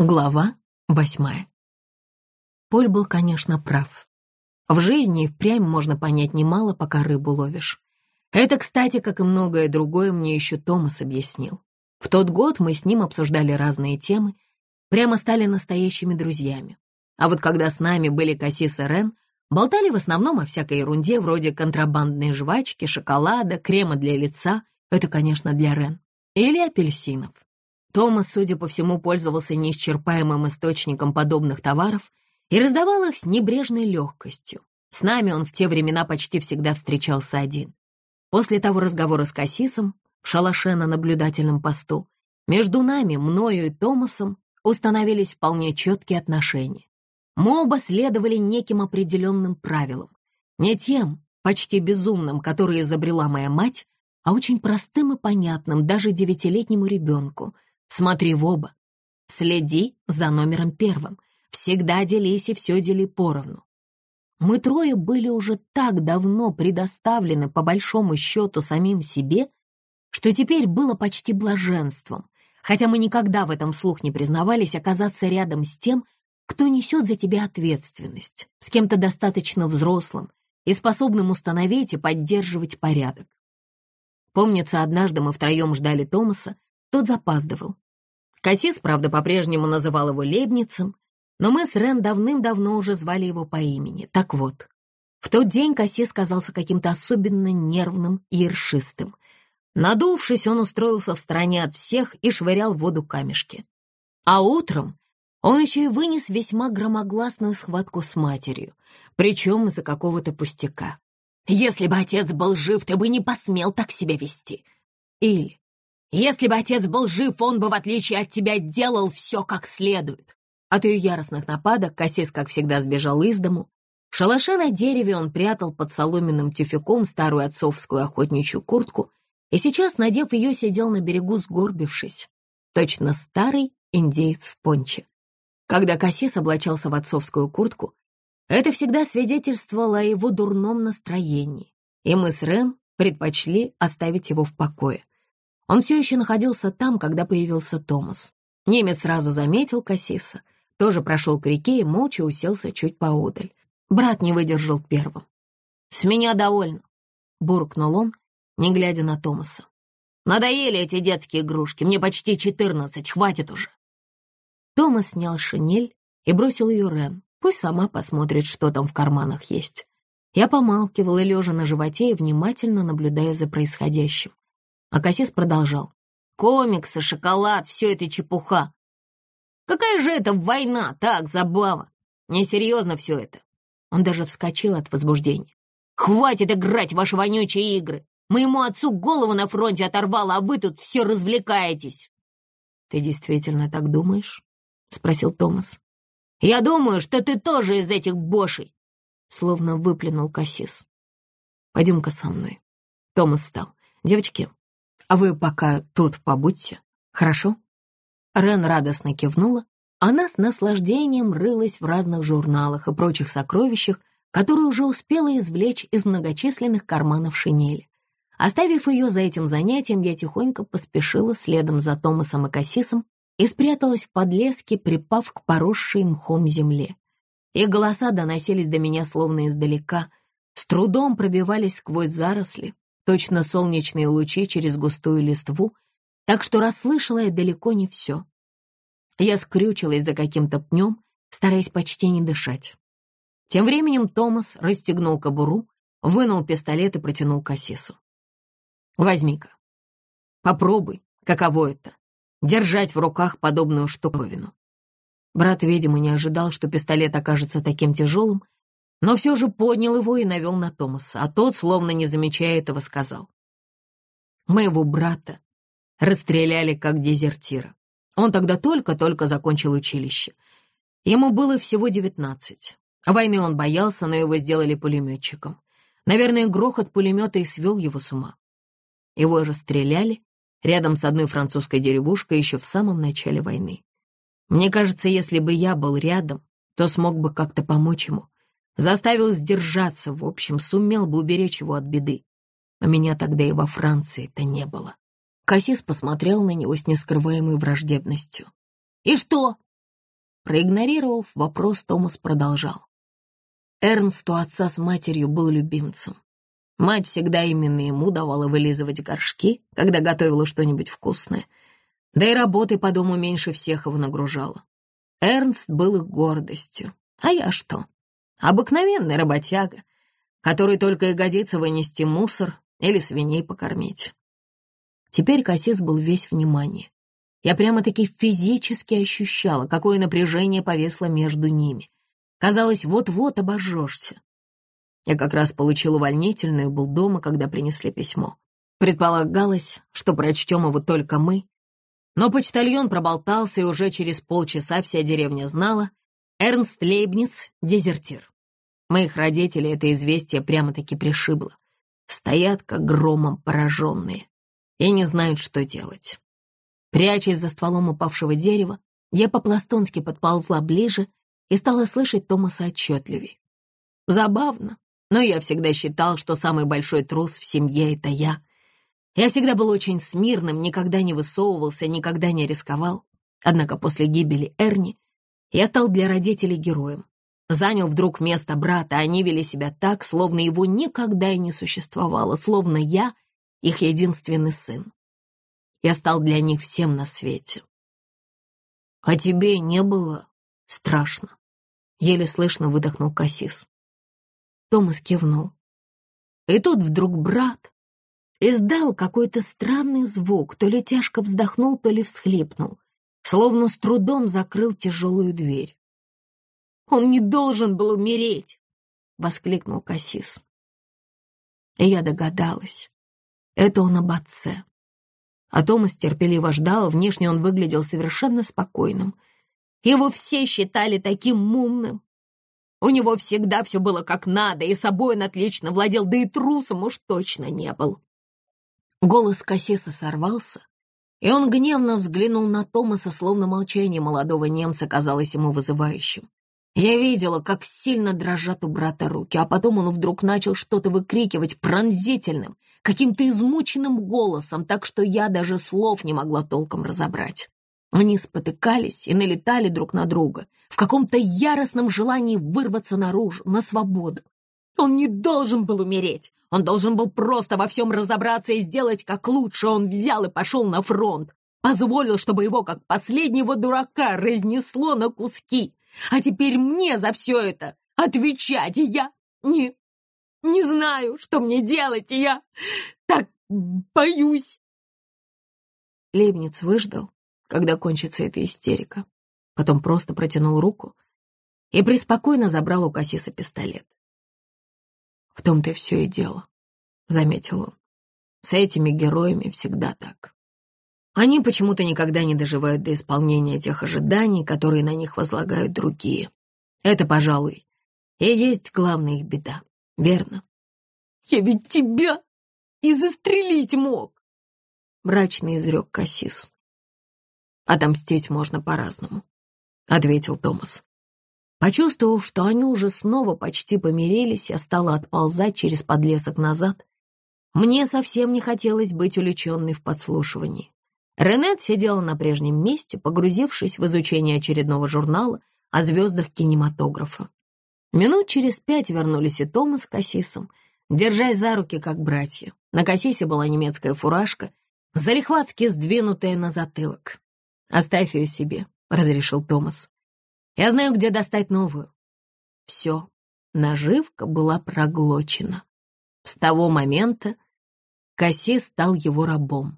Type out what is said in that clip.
Глава восьмая. Поль был, конечно, прав. В жизни впрямь можно понять немало, пока рыбу ловишь. Это, кстати, как и многое другое, мне еще Томас объяснил. В тот год мы с ним обсуждали разные темы, прямо стали настоящими друзьями. А вот когда с нами были Кассис и Рен, болтали в основном о всякой ерунде, вроде контрабандной жвачки, шоколада, крема для лица, это, конечно, для Рен, или апельсинов. Томас, судя по всему, пользовался неисчерпаемым источником подобных товаров и раздавал их с небрежной легкостью. С нами он в те времена почти всегда встречался один. После того разговора с Кассисом в шалаше на наблюдательном посту между нами, мною и Томасом, установились вполне четкие отношения. Мы оба следовали неким определенным правилам. Не тем, почти безумным, которые изобрела моя мать, а очень простым и понятным даже девятилетнему ребенку — Смотри в оба. Следи за номером первым. Всегда делись и все дели поровну. Мы трое были уже так давно предоставлены по большому счету самим себе, что теперь было почти блаженством, хотя мы никогда в этом вслух не признавались оказаться рядом с тем, кто несет за тебя ответственность, с кем-то достаточно взрослым и способным установить и поддерживать порядок. Помнится, однажды мы втроем ждали Томаса, тот запаздывал. Кассис, правда, по-прежнему называл его Лебницем, но мы с Рен давным-давно уже звали его по имени. Так вот, в тот день Кассис казался каким-то особенно нервным и ершистым. Надувшись, он устроился в стороне от всех и швырял в воду камешки. А утром он еще и вынес весьма громогласную схватку с матерью, причем из-за какого-то пустяка. «Если бы отец был жив, ты бы не посмел так себя вести!» Или если бы отец был жив, он бы, в отличие от тебя, делал все как следует. От ее яростных нападок Кассис, как всегда, сбежал из дому. В шалаше на дереве он прятал под соломенным тюфяком старую отцовскую охотничью куртку и сейчас, надев ее, сидел на берегу, сгорбившись. Точно старый индеец в понче. Когда Кассис облачался в отцовскую куртку, это всегда свидетельствовало о его дурном настроении, и мы с Рен предпочли оставить его в покое. Он все еще находился там, когда появился Томас. Немец сразу заметил Кассиса, тоже прошел к реке и молча уселся чуть поодаль. Брат не выдержал первым. «С меня довольно», — буркнул он, не глядя на Томаса. «Надоели эти детские игрушки, мне почти четырнадцать, хватит уже». Томас снял шинель и бросил ее Рен. Пусть сама посмотрит, что там в карманах есть. Я помалкивала, лежа на животе и внимательно наблюдая за происходящим. А продолжал. «Комиксы, шоколад, все это чепуха. Какая же это война, так, забава. Несерьезно все это». Он даже вскочил от возбуждения. «Хватит играть в ваши вонючие игры. Моему отцу голову на фронте оторвало, а вы тут все развлекаетесь». «Ты действительно так думаешь?» — спросил Томас. «Я думаю, что ты тоже из этих бошей», — словно выплюнул Кассис. «Пойдем-ка со мной». Томас встал. «Девочки, а вы пока тут побудьте, хорошо?» Рен радостно кивнула. Она с наслаждением рылась в разных журналах и прочих сокровищах, которые уже успела извлечь из многочисленных карманов шинели. Оставив ее за этим занятием, я тихонько поспешила следом за Томасом и Кассисом и спряталась в подлеске, припав к поросшей мхом земле. Их голоса доносились до меня словно издалека, с трудом пробивались сквозь заросли, точно солнечные лучи через густую листву, так что расслышала я далеко не все. Я скрючилась за каким-то пнем, стараясь почти не дышать. Тем временем Томас расстегнул кобуру, вынул пистолет и протянул Кассису. «Возьми-ка. Попробуй, каково это — держать в руках подобную штуковину». Брат, видимо, не ожидал, что пистолет окажется таким тяжелым, но все же поднял его и навел на Томаса, а тот, словно не замечая этого, сказал. «Моего брата расстреляли как дезертира. Он тогда только-только закончил училище. Ему было всего девятнадцать. Войны он боялся, но его сделали пулеметчиком. Наверное, грохот пулемета и свел его с ума. Его же стреляли рядом с одной французской деревушкой еще в самом начале войны. Мне кажется, если бы я был рядом, то смог бы как-то помочь ему. Заставил сдержаться, в общем, сумел бы уберечь его от беды. Но меня тогда и во Франции-то не было. Кассис посмотрел на него с нескрываемой враждебностью. «И что? Проигнорировав вопрос, Томас продолжал. Эрнст у отца с матерью был любимцем. Мать всегда именно ему давала вылизывать горшки, когда готовила что-нибудь вкусное. Да и работы по дому меньше всех его нагружала. Эрнст был их гордостью. А я что? Обыкновенный работяга, который только и годится вынести мусор или свиней покормить. Теперь Кассис был весь внимание. Я прямо-таки физически ощущала, какое напряжение повесло между ними. Казалось, вот-вот обожжешься. Я как раз получил увольнительную и был дома, когда принесли письмо. Предполагалось, что прочтем его только мы. Но почтальон проболтался, и уже через полчаса вся деревня знала. Эрнст Лейбниц — дезертир. Моих родителей это известие прямо-таки пришибло. Стоят, как громом пораженные, и не знают, что делать. Прячась за стволом упавшего дерева, я по-пластунски подползла ближе и стала слышать Томаса отчетливее. Забавно, но я всегда считал, что самый большой трус в семье — это я. Я всегда был очень смирным, никогда не высовывался, никогда не рисковал. Однако после гибели Эрни я стал для родителей героем. Занял вдруг место брата, они вели себя так, словно его никогда и не существовало, словно я — их единственный сын. Я стал для них всем на свете. А тебе не было страшно? Еле слышно выдохнул Кассис. Томас кивнул. И тут вдруг брат издал какой-то странный звук, то ли тяжко вздохнул, то ли всхлипнул, словно с трудом закрыл тяжелую дверь. «Он не должен был умереть!» — воскликнул Кассис. И я догадалась. Это он об отце. А Томас терпеливо ждал, внешне он выглядел совершенно спокойным. Его все считали таким умным, у него всегда все было как надо, и собой он отлично владел, да и трусом уж точно не был. Голос Кассиса сорвался, и он гневно взглянул на Томаса, словно молчание молодого немца казалось ему вызывающим. Я видела, как сильно дрожат у брата руки, а потом он вдруг начал что-то выкрикивать пронзительным, каким-то измученным голосом, так что я даже слов не могла толком разобрать. Они спотыкались и налетали друг на друга в каком-то яростном желании вырваться наружу, на свободу. Он не должен был умереть. Он должен был просто во всем разобраться и сделать как лучше. Он взял и пошел на фронт. Позволил, чтобы его, как последнего дурака, разнесло на куски. А теперь мне за все это отвечать, и я не, не знаю, что мне делать, и я так боюсь. Лейбниц выждал, когда кончится эта истерика. Потом просто протянул руку и преспокойно забрал у Кассиса пистолет. «В том-то все и дело», — заметил он. «С этими героями всегда так. Они почему-то никогда не доживают до исполнения тех ожиданий, которые на них возлагают другие. Это, пожалуй, и есть главная их беда, верно?» «Я ведь тебя и застрелить мог!» — мрачно изрек Кассис. Отомстить можно по-разному», — ответил Томас. Почувствовав, что они уже снова почти помирились, я стала отползать через подлесок назад. Мне совсем не хотелось быть увлеченной в подслушивании. Ренет сидела на прежнем месте, погрузившись в изучение очередного журнала о звездах кинематографа. Минут через пять вернулись и Томас с Кассисом, держась за руки, как братья. На Кассисе была немецкая фуражка, залихватски сдвинутая на затылок. «Оставь ее себе», — разрешил Томас. «Я знаю, где достать новую». Все, наживка была проглочена. С того момента Касси стал его рабом.